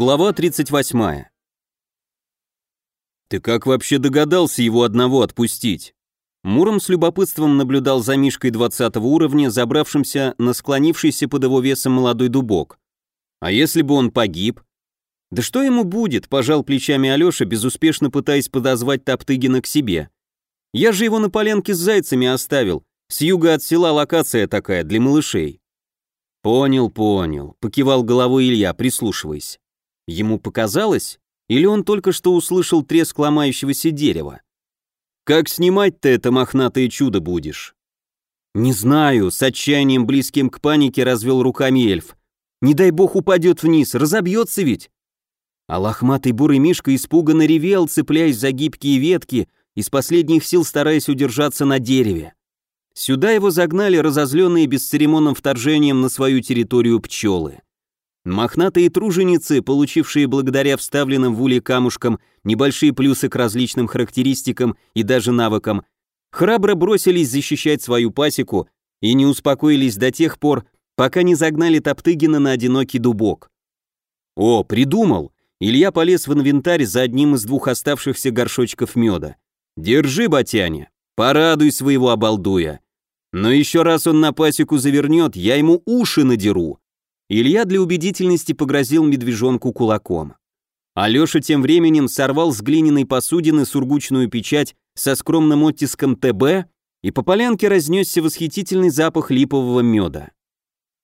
Глава 38. «Ты как вообще догадался его одного отпустить?» Муром с любопытством наблюдал за Мишкой 20 уровня, забравшимся на склонившийся под его весом молодой дубок. «А если бы он погиб?» «Да что ему будет?» – пожал плечами Алеша, безуспешно пытаясь подозвать Топтыгина к себе. «Я же его на поленке с зайцами оставил. С юга от села локация такая, для малышей». «Понял, понял», — покивал головой Илья, прислушиваясь. Ему показалось, или он только что услышал треск ломающегося дерева? «Как снимать-то это мохнатое чудо будешь?» «Не знаю», — с отчаянием близким к панике развел руками эльф. «Не дай бог упадет вниз, разобьется ведь!» А лохматый бурый мишка испуганно ревел, цепляясь за гибкие ветки, из последних сил стараясь удержаться на дереве. Сюда его загнали разозленные бесцеремонным вторжением на свою территорию пчелы. Мохнатые труженицы, получившие благодаря вставленным в улей камушкам небольшие плюсы к различным характеристикам и даже навыкам, храбро бросились защищать свою пасеку и не успокоились до тех пор, пока не загнали Топтыгина на одинокий дубок. О, придумал! Илья полез в инвентарь за одним из двух оставшихся горшочков меда. «Держи, батяня, порадуй своего обалдуя. Но еще раз он на пасеку завернет, я ему уши надеру». Илья для убедительности погрозил медвежонку кулаком. Алеша тем временем сорвал с глиняной посудины сургучную печать со скромным оттиском ТБ, и по полянке разнесся восхитительный запах липового меда.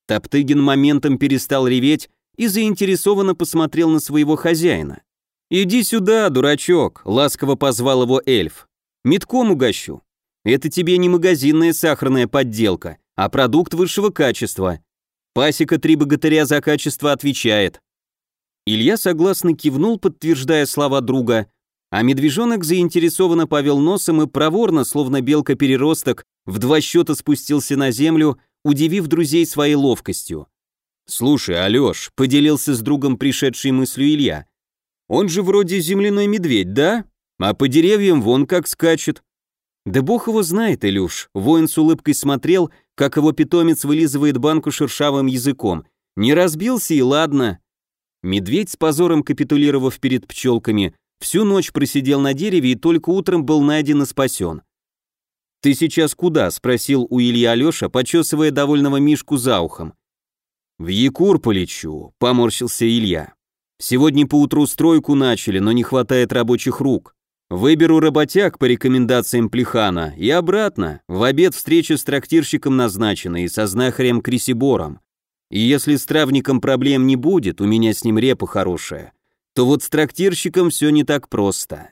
Топтыгин моментом перестал реветь и заинтересованно посмотрел на своего хозяина. «Иди сюда, дурачок», — ласково позвал его эльф. «Метком угощу. Это тебе не магазинная сахарная подделка, а продукт высшего качества. Пасека три богатыря за качество отвечает. Илья согласно кивнул, подтверждая слова друга, а медвежонок заинтересованно повел носом и проворно, словно белка-переросток, в два счета спустился на землю, удивив друзей своей ловкостью. «Слушай, Алёш», — поделился с другом пришедшей мыслью Илья, «он же вроде земляной медведь, да? А по деревьям вон как скачет. Да бог его знает, Илюш. Воин с улыбкой смотрел, как его питомец вылизывает банку шершавым языком. Не разбился и ладно. Медведь с позором капитулировав перед пчелками, всю ночь просидел на дереве и только утром был найден и спасен. «Ты сейчас куда?» — спросил у Ильи Алеша, почесывая довольного Мишку за ухом. «В Якур полечу», — поморщился Илья. «Сегодня поутру стройку начали, но не хватает рабочих рук. Выберу работяг по рекомендациям Плехана и обратно. В обед встреча с трактирщиком назначена и со знахарем Крисибором. И если с травником проблем не будет, у меня с ним репа хорошая, то вот с трактирщиком все не так просто.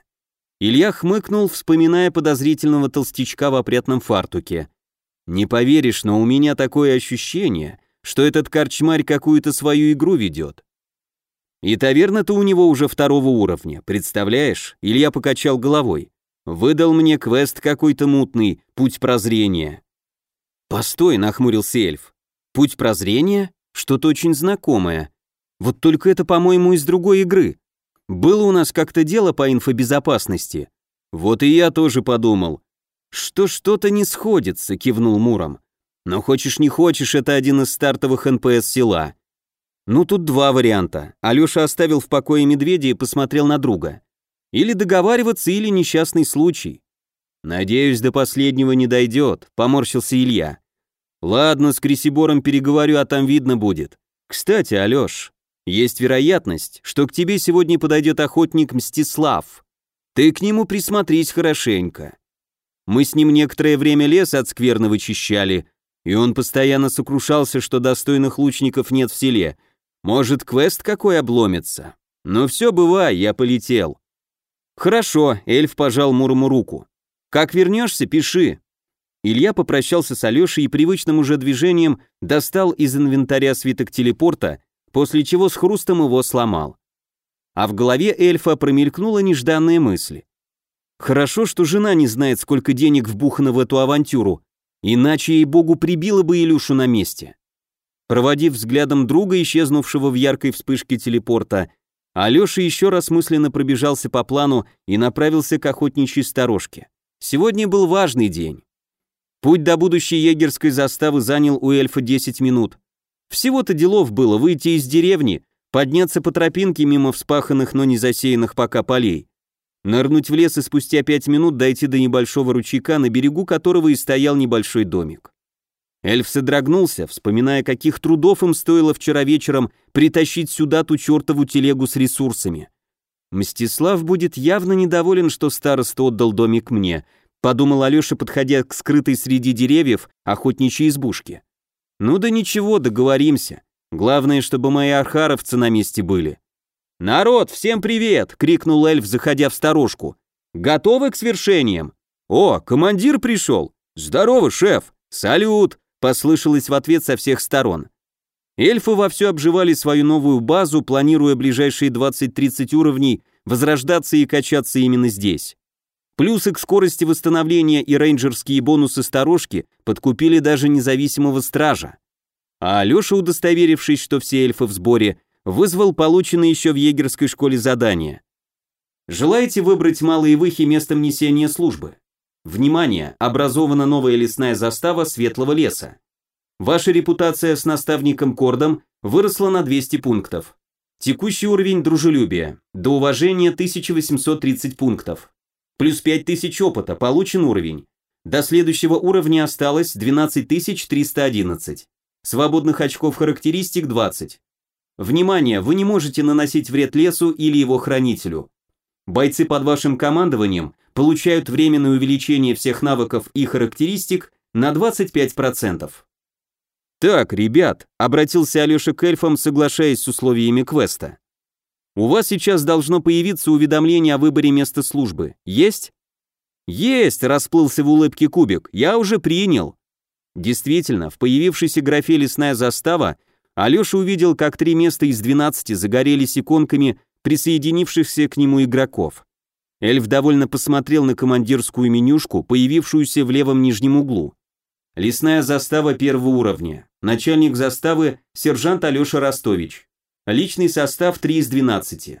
Илья хмыкнул, вспоминая подозрительного толстячка в опрятном фартуке. Не поверишь, но у меня такое ощущение, что этот корчмарь какую-то свою игру ведет. И таверна-то у него уже второго уровня, представляешь? Илья покачал головой. Выдал мне квест какой-то мутный, путь прозрения. Постой, нахмурился эльф. Путь прозрения? Что-то очень знакомое. Вот только это, по-моему, из другой игры. Было у нас как-то дело по инфобезопасности. Вот и я тоже подумал. Что что-то не сходится, кивнул Муром. Но хочешь не хочешь, это один из стартовых НПС села. Ну, тут два варианта. Алёша оставил в покое медведя и посмотрел на друга. Или договариваться, или несчастный случай. Надеюсь, до последнего не дойдет, поморщился Илья. Ладно, с Крисибором переговорю, а там видно будет. Кстати, Алёш, есть вероятность, что к тебе сегодня подойдет охотник Мстислав. Ты к нему присмотрись хорошенько. Мы с ним некоторое время лес от скверно вычищали, и он постоянно сокрушался, что достойных лучников нет в селе, может, квест какой обломится? Но все, бывай, я полетел. Хорошо, эльф пожал Мурому руку. Как вернешься, пиши. Илья попрощался с Алешей и привычным уже движением достал из инвентаря свиток телепорта, после чего с хрустом его сломал. А в голове эльфа промелькнула нежданная мысль. Хорошо, что жена не знает, сколько денег вбухано в эту авантюру, иначе ей богу прибило бы Илюшу на месте. Проводив взглядом друга, исчезнувшего в яркой вспышке телепорта, Алёша еще раз мысленно пробежался по плану и направился к охотничьей сторожке. Сегодня был важный день. Путь до будущей егерской заставы занял у эльфа 10 минут. Всего-то делов было выйти из деревни, подняться по тропинке мимо вспаханных, но не засеянных пока полей, нырнуть в лес и спустя пять минут дойти до небольшого ручейка, на берегу которого и стоял небольшой домик. Эльф содрогнулся, вспоминая, каких трудов им стоило вчера вечером притащить сюда ту чертову телегу с ресурсами. Мстислав будет явно недоволен, что староста отдал домик мне, подумал Алёша, подходя к скрытой среди деревьев охотничьей избушке. Ну да ничего, договоримся. Главное, чтобы мои архаровцы на месте были. «Народ, всем привет!» — крикнул эльф, заходя в сторожку. «Готовы к свершениям?» «О, командир пришел!» «Здорово, шеф!» «Салют!» — послышалось в ответ со всех сторон. Эльфы вовсю обживали свою новую базу, планируя ближайшие 20-30 уровней возрождаться и качаться именно здесь. Плюсы к скорости восстановления и рейнджерские бонусы сторожки подкупили даже независимого стража. А Алёша, удостоверившись, что все эльфы в сборе, вызвал полученное еще в егерской школе задание. Желаете выбрать малые выхи местом несения службы? Внимание, образована новая лесная застава Светлого леса. Ваша репутация с наставником Кордом выросла на 200 пунктов. Текущий уровень дружелюбия. До уважения 1830 пунктов. Плюс 5000 опыта, получен уровень. До следующего уровня осталось 12311. Свободных очков характеристик 20. Внимание, вы не можете наносить вред лесу или его хранителю. Бойцы под вашим командованием получают временное увеличение всех навыков и характеристик на 25%. Так, ребят, обратился Алёша к эльфам, соглашаясь с условиями квеста. У вас сейчас должно появиться уведомление о выборе места службы. Есть? Есть, расплылся в улыбке кубик. Я уже принял. Действительно, в появившейся графе «Лесная застава» Алеша увидел, как три места из 12 загорелись иконками присоединившихся к нему игроков. Эльф довольно посмотрел на командирскую менюшку, появившуюся в левом нижнем углу. Лесная застава первого уровня. Начальник заставы – сержант Алеша Ростович. Личный состав 3 из 12.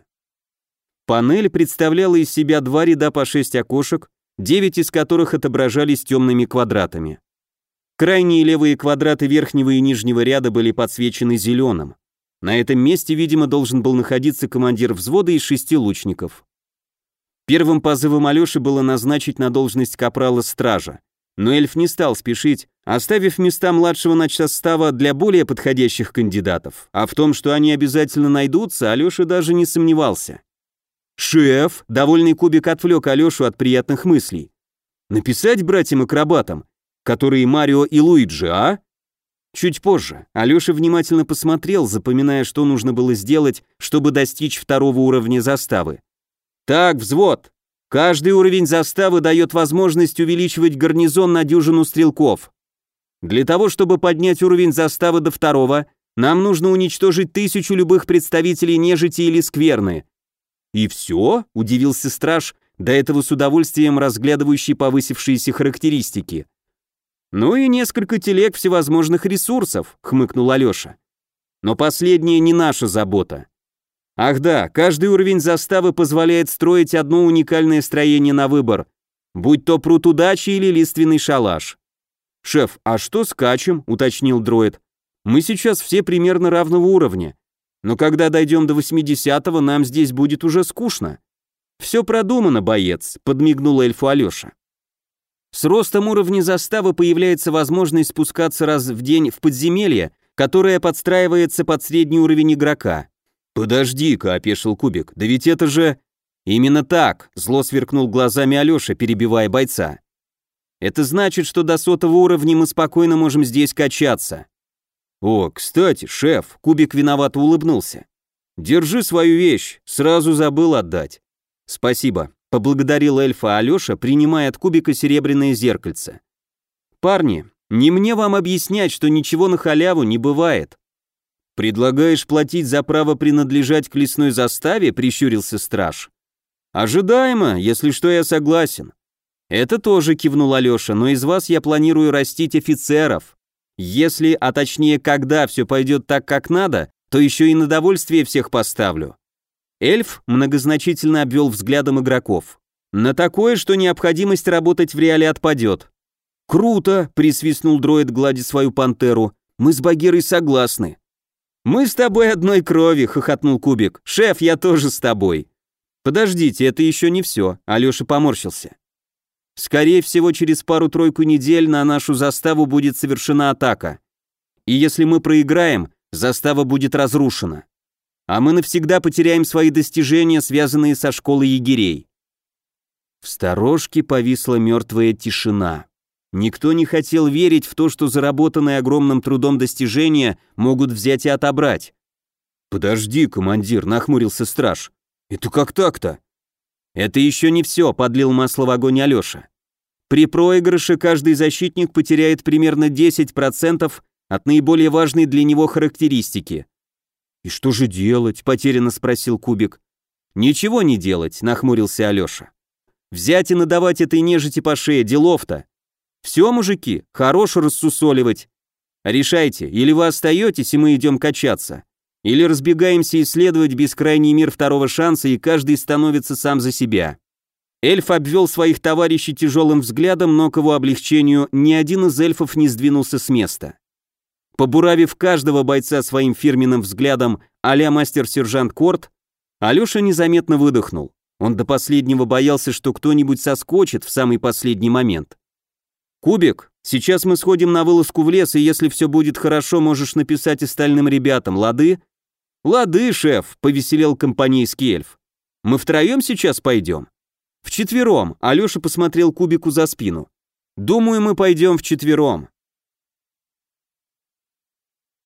Панель представляла из себя два ряда по 6 окошек, 9 из которых отображались темными квадратами. Крайние левые квадраты верхнего и нижнего ряда были подсвечены зеленым. На этом месте, видимо, должен был находиться командир взвода из шести лучников. Первым позывом Алёши было назначить на должность капрала стража, но эльф не стал спешить, оставив места младшего начсостава для более подходящих кандидатов. А в том, что они обязательно найдутся, Алёша даже не сомневался. «Шеф!» — довольный кубик отвлек Алёшу от приятных мыслей. «Написать братьям-акробатам, которые Марио и Луиджи, а?» Чуть позже Алёша внимательно посмотрел, запоминая, что нужно было сделать, чтобы достичь второго уровня заставы. «Так, взвод, Каждый уровень заставы дает возможность увеличивать гарнизон на дюжину стрелков. Для того, чтобы поднять уровень заставы до второго, нам нужно уничтожить тысячу любых представителей нежити или скверны. И все? Удивился страж, до этого с удовольствием разглядывающий повысившиеся характеристики. Ну и несколько телег всевозможных ресурсов, хмыкнул Алеша. Но последнее не наша забота. Ах да, каждый уровень заставы позволяет строить одно уникальное строение на выбор, будь то пруд удачи или лиственный шалаш. «Шеф, а что с качем?» — уточнил дроид. «Мы сейчас все примерно равного уровня, но когда дойдем до 80-го, нам здесь будет уже скучно». «Все продумано, боец», — подмигнул эльфу Алеша. С ростом уровня заставы появляется возможность спускаться раз в день в подземелье, которое подстраивается под средний уровень игрока. «Подожди-ка», — опешил Кубик, — «да ведь это же...» «Именно так», — зло сверкнул глазами Алёша, перебивая бойца. «Это значит, что до сотого уровня мы спокойно можем здесь качаться». «О, кстати, шеф», — Кубик виновато улыбнулся. «Держи свою вещь, сразу забыл отдать». «Спасибо», — поблагодарил эльфа Алёша, принимая от Кубика серебряное зеркальце. «Парни, не мне вам объяснять, что ничего на халяву не бывает. «Предлагаешь платить за право принадлежать к лесной заставе?» — прищурился страж. «Ожидаемо, если что, я согласен». «Это тоже», — кивнул Алеша, «но из вас я планирую растить офицеров. Если, а точнее, когда все пойдет так, как надо, то еще и на довольствие всех поставлю». Эльф многозначительно обвел взглядом игроков. «На такое, что необходимость работать в реале отпадет». «Круто!» — присвистнул дроид, гладя свою пантеру. «Мы с Багирой согласны». «Мы с тобой одной крови», — хохотнул Кубик. «Шеф, я тоже с тобой». «Подождите, это еще не все», — Алеша поморщился. «Скорее всего, через пару-тройку недель на нашу заставу будет совершена атака. И если мы проиграем, застава будет разрушена. А мы навсегда потеряем свои достижения, связанные со школой егерей». В сторожке повисла мертвая тишина. Никто не хотел верить в то, что заработанные огромным трудом достижения могут взять и отобрать. «Подожди, командир», — нахмурился страж. «Это как так-то?» «Это еще не все», — подлил масло в огонь Алеша. «При проигрыше каждый защитник потеряет примерно 10% от наиболее важной для него характеристики». «И что же делать?» — потерянно спросил Кубик. «Ничего не делать», — нахмурился Алеша. «Взять и надавать этой нежити по шее, делов-то. Все, мужики, хорош рассусоливать. Решайте, или вы остаетесь, и мы идем качаться, или разбегаемся исследовать бескрайний мир второго шанса, и каждый становится сам за себя. Эльф обвел своих товарищей тяжелым взглядом, но к его облегчению ни один из эльфов не сдвинулся с места. Побуравив каждого бойца своим фирменным взглядом а-ля мастер-сержант Корт, Алеша незаметно выдохнул. Он до последнего боялся, что кто-нибудь соскочит в самый последний момент. «Кубик, сейчас мы сходим на вылазку в лес, и если все будет хорошо, можешь написать остальным ребятам, лады?» «Лады, шеф», — повеселел компанейский эльф. «Мы втроем сейчас пойдем?» «Вчетвером», — Алеша посмотрел Кубику за спину. «Думаю, мы пойдем вчетвером.